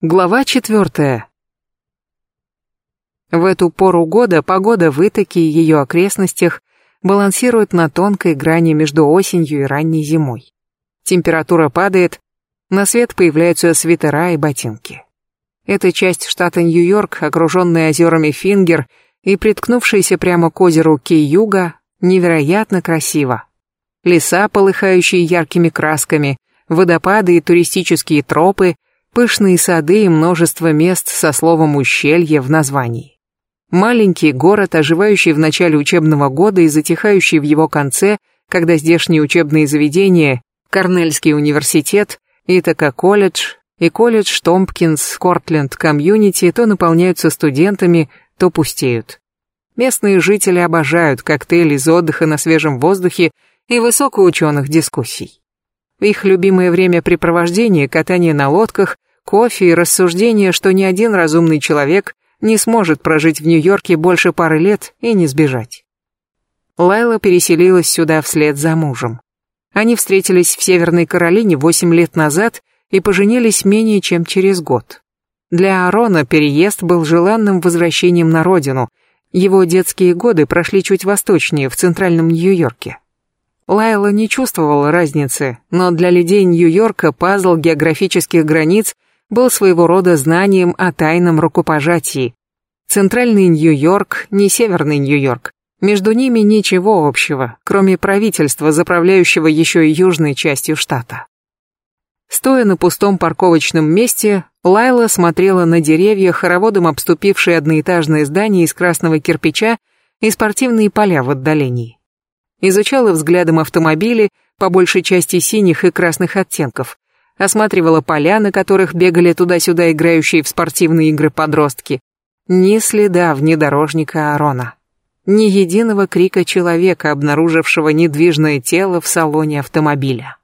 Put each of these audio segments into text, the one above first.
Глава четвертая. В эту пору года погода в Итаке и ее окрестностях балансирует на тонкой грани между осенью и ранней зимой. Температура падает, на свет появляются свитера и ботинки. Эта часть штата Нью-Йорк, окруженная озерами Фингер и приткнувшаяся прямо к озеру Кей-Юга, невероятно красива. Леса, полыхающие яркими красками, водопады и туристические тропы – пышные сады и множество мест со словом «ущелье» в названии. Маленький город, оживающий в начале учебного года и затихающий в его конце, когда здешние учебные заведения, Корнельский университет, Итака колледж и колледж Томпкинс Кортленд Комьюнити то наполняются студентами, то пустеют. Местные жители обожают коктейли из отдыха на свежем воздухе и высокоученых дискуссий. Их любимое времяпрепровождение – катание на лодках, кофе и рассуждение, что ни один разумный человек не сможет прожить в Нью-Йорке больше пары лет и не сбежать. Лайла переселилась сюда вслед за мужем. Они встретились в Северной Каролине 8 лет назад и поженились менее чем через год. Для Аарона переезд был желанным возвращением на родину. Его детские годы прошли чуть восточнее, в центральном Нью-Йорке. Лайла не чувствовала разницы, но для людей Нью-Йорка пазл географических границ был своего рода знанием о тайном рукопожатии. Центральный Нью-Йорк, не северный Нью-Йорк. Между ними ничего общего, кроме правительства, заправляющего еще и южной частью штата. Стоя на пустом парковочном месте, Лайла смотрела на деревья, хороводом обступившие одноэтажное здание из красного кирпича и спортивные поля в отдалении изучала взглядом автомобили, по большей части синих и красных оттенков, осматривала поля, на которых бегали туда-сюда играющие в спортивные игры подростки. Ни следа внедорожника Арона. Ни единого крика человека, обнаружившего недвижное тело в салоне автомобиля.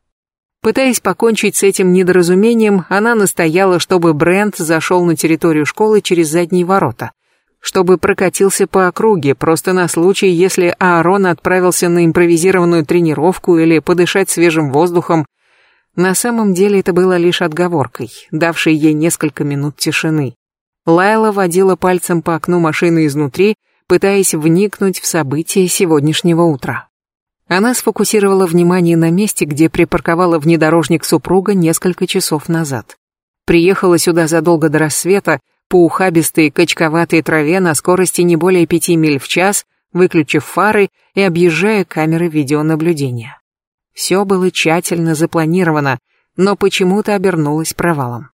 Пытаясь покончить с этим недоразумением, она настояла, чтобы Брент зашел на территорию школы через задние ворота – чтобы прокатился по округе, просто на случай, если Аарон отправился на импровизированную тренировку или подышать свежим воздухом. На самом деле это было лишь отговоркой, давшей ей несколько минут тишины. Лайла водила пальцем по окну машины изнутри, пытаясь вникнуть в события сегодняшнего утра. Она сфокусировала внимание на месте, где припарковала внедорожник супруга несколько часов назад. Приехала сюда задолго до рассвета, по ухабистой качковатой траве на скорости не более пяти миль в час, выключив фары и объезжая камеры видеонаблюдения. Все было тщательно запланировано, но почему-то обернулось провалом.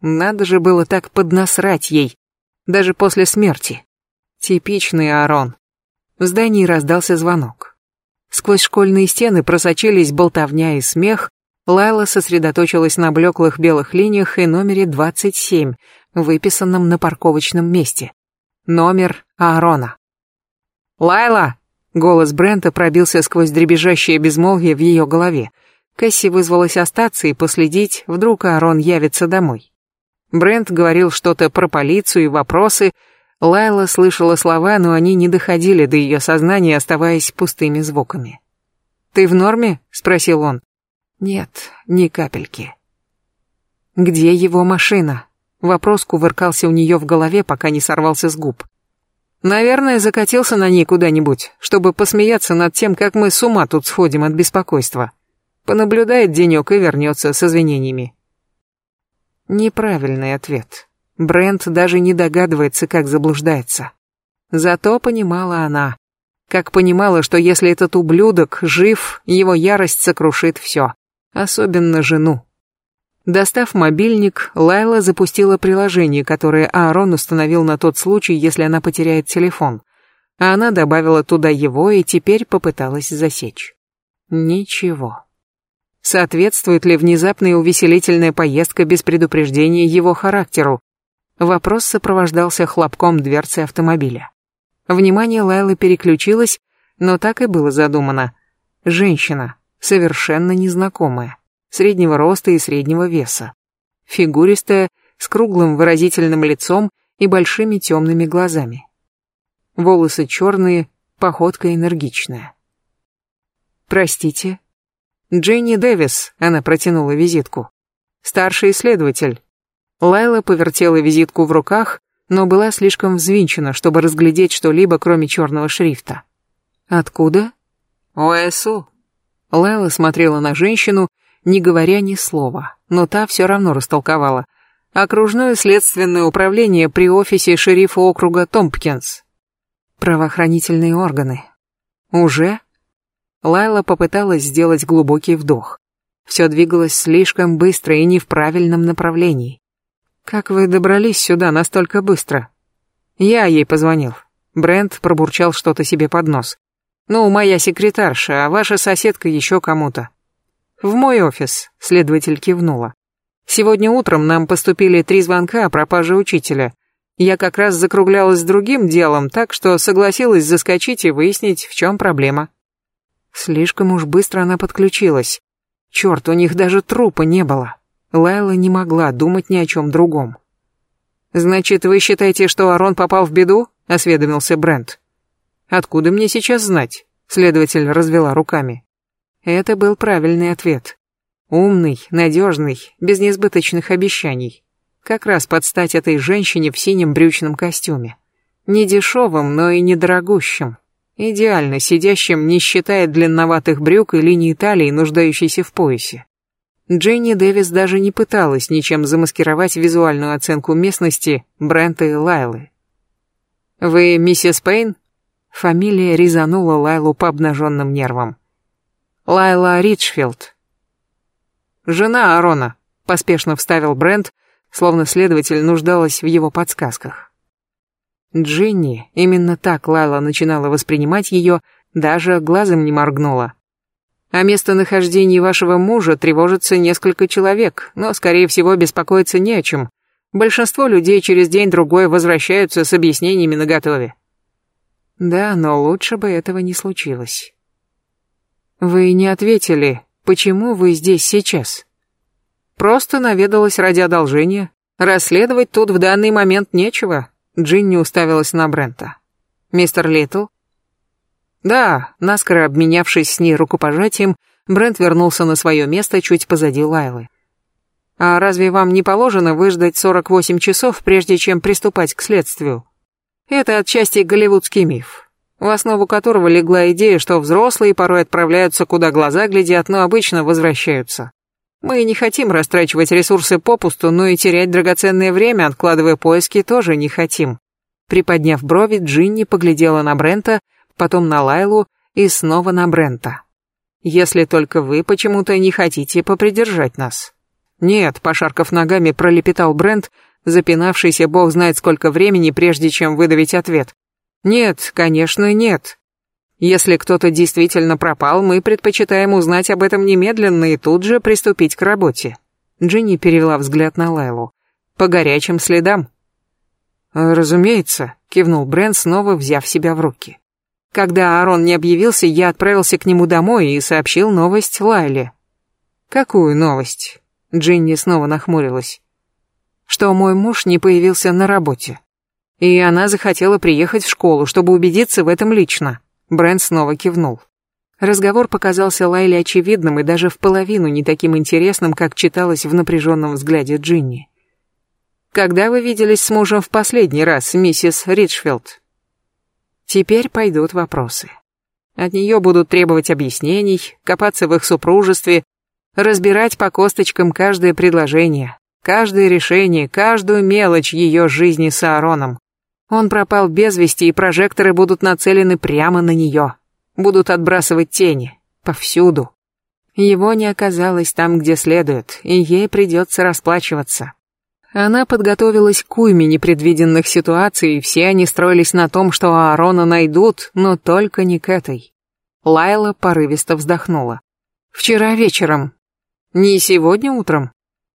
Надо же было так поднасрать ей, даже после смерти. Типичный Аарон. В здании раздался звонок. Сквозь школьные стены просочились болтовня и смех, Лайла сосредоточилась на блеклых белых линиях и номере 27, выписанном на парковочном месте. Номер Аарона. «Лайла!» — голос Брента пробился сквозь дребезжащее безмолвие в ее голове. Кэсси вызвалась остаться и последить, вдруг Аарон явится домой. Брент говорил что-то про полицию и вопросы. Лайла слышала слова, но они не доходили до ее сознания, оставаясь пустыми звуками. «Ты в норме?» — спросил он. «Нет, ни капельки». «Где его машина?» Вопрос кувыркался у нее в голове, пока не сорвался с губ. Наверное, закатился на ней куда-нибудь, чтобы посмеяться над тем, как мы с ума тут сходим от беспокойства. Понаблюдает денек и вернется с извинениями. Неправильный ответ. Брент даже не догадывается, как заблуждается. Зато понимала она. Как понимала, что если этот ублюдок жив, его ярость сокрушит все. Особенно жену. Достав мобильник, Лайла запустила приложение, которое Аарон установил на тот случай, если она потеряет телефон. А она добавила туда его и теперь попыталась засечь. Ничего. Соответствует ли внезапная увеселительная поездка без предупреждения его характеру? Вопрос сопровождался хлопком дверцы автомобиля. Внимание Лайлы переключилось, но так и было задумано. Женщина, совершенно незнакомая среднего роста и среднего веса. Фигуристая, с круглым выразительным лицом и большими темными глазами. Волосы черные, походка энергичная. «Простите?» «Дженни Дэвис», — она протянула визитку. «Старший исследователь». Лайла повертела визитку в руках, но была слишком взвинчена, чтобы разглядеть что-либо, кроме черного шрифта. «Откуда?» «ОСУ». Лайла смотрела на женщину, не говоря ни слова, но та все равно растолковала. Окружное следственное управление при офисе шерифа округа Томпкинс. Правоохранительные органы. Уже? Лайла попыталась сделать глубокий вдох. Все двигалось слишком быстро и не в правильном направлении. Как вы добрались сюда настолько быстро? Я ей позвонил. Брент пробурчал что-то себе под нос. Ну, моя секретарша, а ваша соседка еще кому-то. В мой офис, следователь кивнула. Сегодня утром нам поступили три звонка о пропаже учителя. Я как раз закруглялась с другим делом, так что согласилась заскочить и выяснить, в чем проблема. Слишком уж быстро она подключилась. Черт, у них даже трупа не было. Лайла не могла думать ни о чем другом. «Значит, вы считаете, что Арон попал в беду?» — осведомился Брент. «Откуда мне сейчас знать?» — следователь развела руками. Это был правильный ответ. Умный, надежный, без несбыточных обещаний. Как раз под стать этой женщине в синем брючном костюме. Не дешевым, но и недорогущим. Идеально сидящим, не считая длинноватых брюк и линии талии, нуждающейся в поясе. Дженни Дэвис даже не пыталась ничем замаскировать визуальную оценку местности Брента и Лайлы. «Вы миссис Пейн?» Фамилия резанула Лайлу по обнаженным нервам. «Лайла Ричфилд». «Жена Арона», — поспешно вставил Брент, словно следователь нуждалась в его подсказках. Джинни, именно так Лайла начинала воспринимать ее, даже глазом не моргнула. О местонахождении вашего мужа тревожится несколько человек, но, скорее всего, беспокоиться не о чем. Большинство людей через день-другой возвращаются с объяснениями наготове. Да, но лучше бы этого не случилось. Вы не ответили, почему вы здесь сейчас? Просто наведалась ради одолжения. Расследовать тут в данный момент нечего. Джинни уставилась на Брента. Мистер Литл, да, наскоро обменявшись с ней рукопожатием, Брент вернулся на свое место чуть позади Лайлы. «А разве вам не положено выждать 48 часов, прежде чем приступать к следствию?» Это отчасти голливудский миф, в основу которого легла идея, что взрослые порой отправляются, куда глаза глядят, но обычно возвращаются. Мы не хотим растрачивать ресурсы попусту, но и терять драгоценное время, откладывая поиски, тоже не хотим. Приподняв брови, Джинни поглядела на Брента, потом на Лайлу и снова на Брента. «Если только вы почему-то не хотите попридержать нас». «Нет», — пошаркав ногами, пролепетал Брент, запинавшийся бог знает сколько времени, прежде чем выдавить ответ. «Нет, конечно, нет. Если кто-то действительно пропал, мы предпочитаем узнать об этом немедленно и тут же приступить к работе». Джинни перевела взгляд на Лайлу. «По горячим следам». «Разумеется», — кивнул Брент, снова взяв себя в руки. Когда Аарон не объявился, я отправился к нему домой и сообщил новость Лайле. «Какую новость?» Джинни снова нахмурилась. «Что мой муж не появился на работе. И она захотела приехать в школу, чтобы убедиться в этом лично». Брент снова кивнул. Разговор показался Лайле очевидным и даже в половину не таким интересным, как читалось в напряженном взгляде Джинни. «Когда вы виделись с мужем в последний раз, миссис Ричфилд?» Теперь пойдут вопросы. От нее будут требовать объяснений, копаться в их супружестве, разбирать по косточкам каждое предложение, каждое решение, каждую мелочь ее жизни с Аароном. Он пропал без вести, и прожекторы будут нацелены прямо на нее. Будут отбрасывать тени. Повсюду. Его не оказалось там, где следует, и ей придется расплачиваться. Она подготовилась к уйме непредвиденных ситуаций, и все они строились на том, что Аарона найдут, но только не к этой. Лайла порывисто вздохнула. «Вчера вечером. Не сегодня утром?»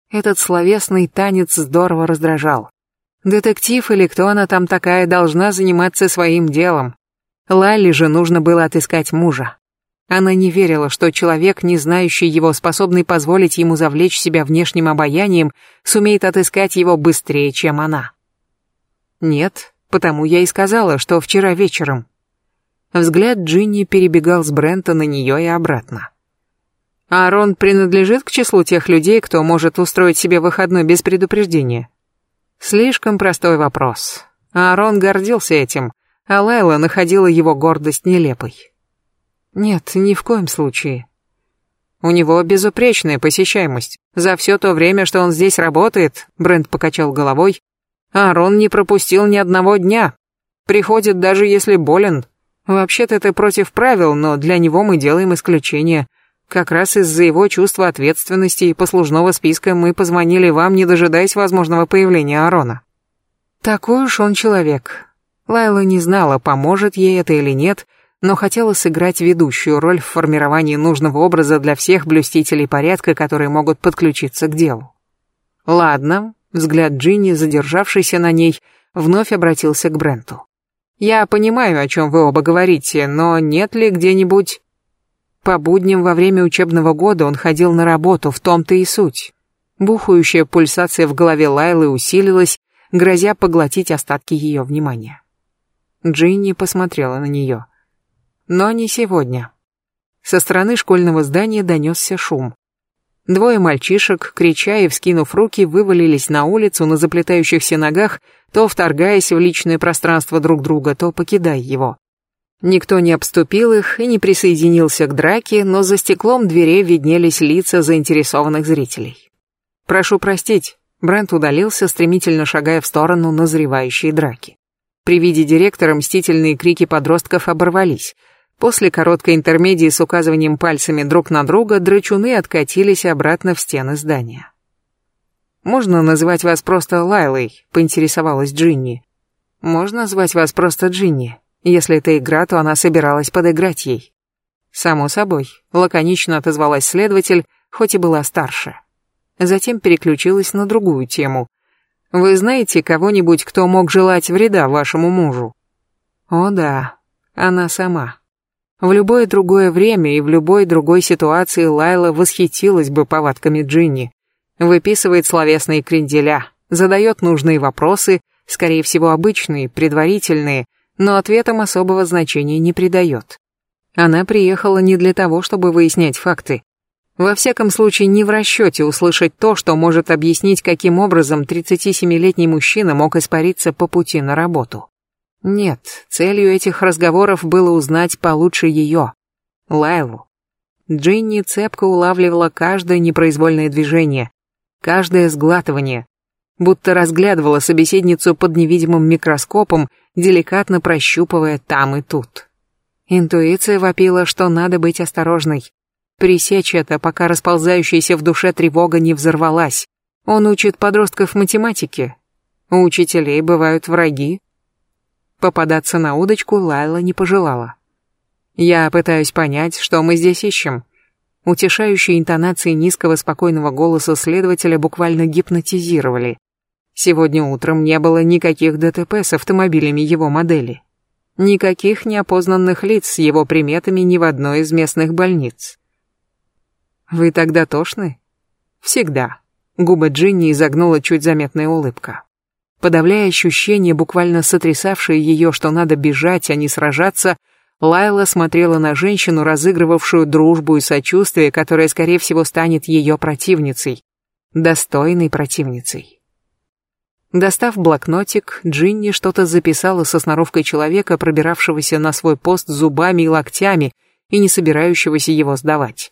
Этот словесный танец здорово раздражал. Детектив или кто она там такая должна заниматься своим делом. Лале же нужно было отыскать мужа. Она не верила, что человек, не знающий его, способный позволить ему завлечь себя внешним обаянием, сумеет отыскать его быстрее, чем она. Нет, потому я и сказала, что вчера вечером. Взгляд Джинни перебегал с Брента на нее и обратно. Аарон принадлежит к числу тех людей, кто может устроить себе выходной без предупреждения. Слишком простой вопрос. Аарон гордился этим, а Лайла находила его гордость нелепой. Нет, ни в коем случае. У него безупречная посещаемость. За все то время, что он здесь работает, Брент покачал головой, Аарон не пропустил ни одного дня. Приходит даже если болен. Вообще-то это против правил, но для него мы делаем исключение. Как раз из-за его чувства ответственности и послужного списка мы позвонили вам, не дожидаясь возможного появления Аарона. Такой уж он человек. Лайла не знала, поможет ей это или нет, но хотела сыграть ведущую роль в формировании нужного образа для всех блюстителей порядка, которые могут подключиться к делу. Ладно, взгляд Джинни, задержавшийся на ней, вновь обратился к Бренту. Я понимаю, о чем вы оба говорите, но нет ли где-нибудь по будням во время учебного года он ходил на работу, в том-то и суть. Бухающая пульсация в голове Лайлы усилилась, грозя поглотить остатки ее внимания. Джинни посмотрела на нее. Но не сегодня. Со стороны школьного здания донесся шум. Двое мальчишек, крича и вскинув руки, вывалились на улицу на заплетающихся ногах, то вторгаясь в личное пространство друг друга, то покидая его. Никто не обступил их и не присоединился к драке, но за стеклом дверей виднелись лица заинтересованных зрителей. «Прошу простить», Брент удалился, стремительно шагая в сторону назревающей драки. При виде директора мстительные крики подростков оборвались. После короткой интермедии с указыванием пальцами друг на друга драчуны откатились обратно в стены здания. «Можно называть вас просто Лайлой?» — поинтересовалась Джинни. «Можно назвать вас просто Джинни?» Если это игра, то она собиралась подыграть ей. Само собой, лаконично отозвалась следователь, хоть и была старше. Затем переключилась на другую тему. Вы знаете кого-нибудь, кто мог желать вреда вашему мужу? О да, она сама. В любое другое время и в любой другой ситуации Лайла восхитилась бы повадками Джинни. Выписывает словесные кренделя, задает нужные вопросы, скорее всего обычные, предварительные, но ответам особого значения не придает. Она приехала не для того, чтобы выяснять факты. Во всяком случае, не в расчете услышать то, что может объяснить, каким образом 37-летний мужчина мог испариться по пути на работу. Нет, целью этих разговоров было узнать получше ее, Лайлу. Джинни цепко улавливала каждое непроизвольное движение, каждое сглатывание, будто разглядывала собеседницу под невидимым микроскопом деликатно прощупывая там и тут. Интуиция вопила, что надо быть осторожной. Пресечь это, пока расползающаяся в душе тревога не взорвалась. Он учит подростков математике. У учителей бывают враги. Попадаться на удочку Лайла не пожелала. Я пытаюсь понять, что мы здесь ищем. Утешающие интонации низкого спокойного голоса следователя буквально гипнотизировали. Сегодня утром не было никаких ДТП с автомобилями его модели. Никаких неопознанных лиц с его приметами ни в одной из местных больниц. «Вы тогда тошны?» «Всегда». Губы Джинни изогнула чуть заметная улыбка. Подавляя ощущение, буквально сотрясавшее ее, что надо бежать, а не сражаться, Лайла смотрела на женщину, разыгрывавшую дружбу и сочувствие, которая, скорее всего, станет ее противницей. Достойной противницей. Достав блокнотик, Джинни что-то записала со сноровкой человека, пробиравшегося на свой пост зубами и локтями и не собирающегося его сдавать.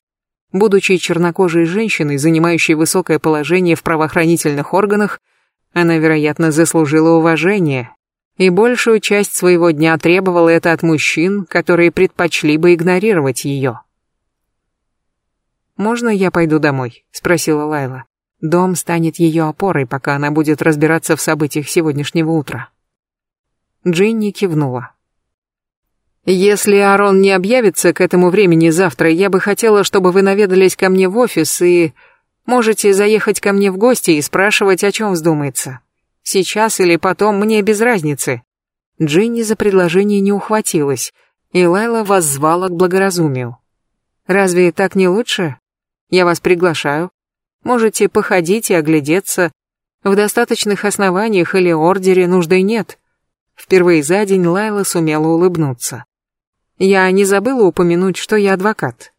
Будучи чернокожей женщиной, занимающей высокое положение в правоохранительных органах, она, вероятно, заслужила уважение, и большую часть своего дня требовала это от мужчин, которые предпочли бы игнорировать ее. «Можно я пойду домой?» — спросила Лайла. Дом станет ее опорой, пока она будет разбираться в событиях сегодняшнего утра. Джинни кивнула. «Если Арон не объявится к этому времени завтра, я бы хотела, чтобы вы наведались ко мне в офис и... Можете заехать ко мне в гости и спрашивать, о чем вздумается. Сейчас или потом, мне без разницы». Джинни за предложение не ухватилась, и Лайла воззвала к благоразумию. «Разве так не лучше? Я вас приглашаю, Можете походить и оглядеться. В достаточных основаниях или ордере нужды нет. Впервые за день Лайла сумела улыбнуться. Я не забыла упомянуть, что я адвокат.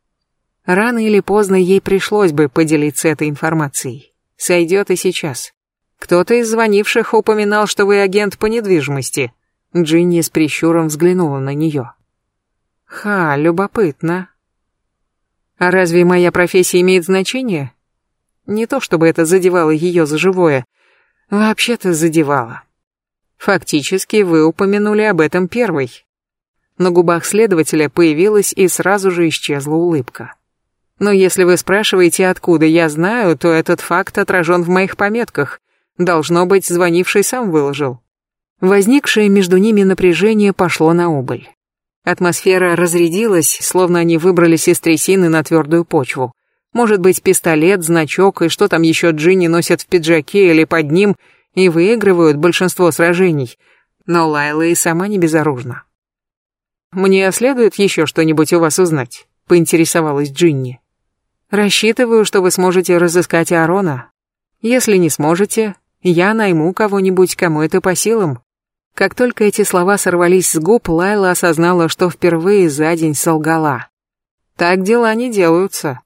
Рано или поздно ей пришлось бы поделиться этой информацией. Сойдет и сейчас. Кто-то из звонивших упоминал, что вы агент по недвижимости. Джинни с прищуром взглянула на нее. Ха, любопытно. А разве моя профессия имеет значение? Не то чтобы это задевало ее за живое. Вообще-то задевало. Фактически вы упомянули об этом первой. На губах следователя появилась и сразу же исчезла улыбка. Но если вы спрашиваете, откуда я знаю, то этот факт отражен в моих пометках. Должно быть, звонивший сам выложил. Возникшее между ними напряжение пошло на убыль. Атмосфера разрядилась, словно они выбрались из трясины на твердую почву. Может быть, пистолет, значок и что там еще Джинни носят в пиджаке или под ним и выигрывают большинство сражений. Но Лайла и сама не безоружна. «Мне следует еще что-нибудь у вас узнать?» — поинтересовалась Джинни. «Рассчитываю, что вы сможете разыскать Арона. Если не сможете, я найму кого-нибудь, кому это по силам». Как только эти слова сорвались с губ, Лайла осознала, что впервые за день солгала. Так дела не делаются.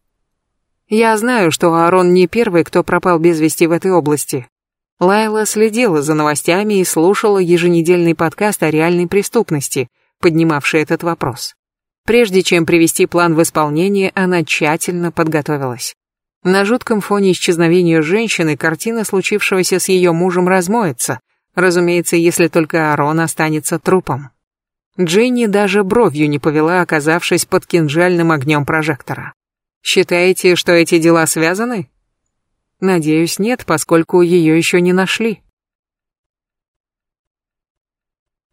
Я знаю, что Аарон не первый, кто пропал без вести в этой области. Лайла следила за новостями и слушала еженедельный подкаст о реальной преступности — поднимавший этот вопрос. Прежде чем привести план в исполнение, она тщательно подготовилась. На жутком фоне исчезновения женщины картина случившегося с ее мужем размоется, разумеется, если только Арон останется трупом. Дженни даже бровью не повела, оказавшись под кинжальным огнем прожектора. «Считаете, что эти дела связаны?» «Надеюсь, нет, поскольку ее еще не нашли».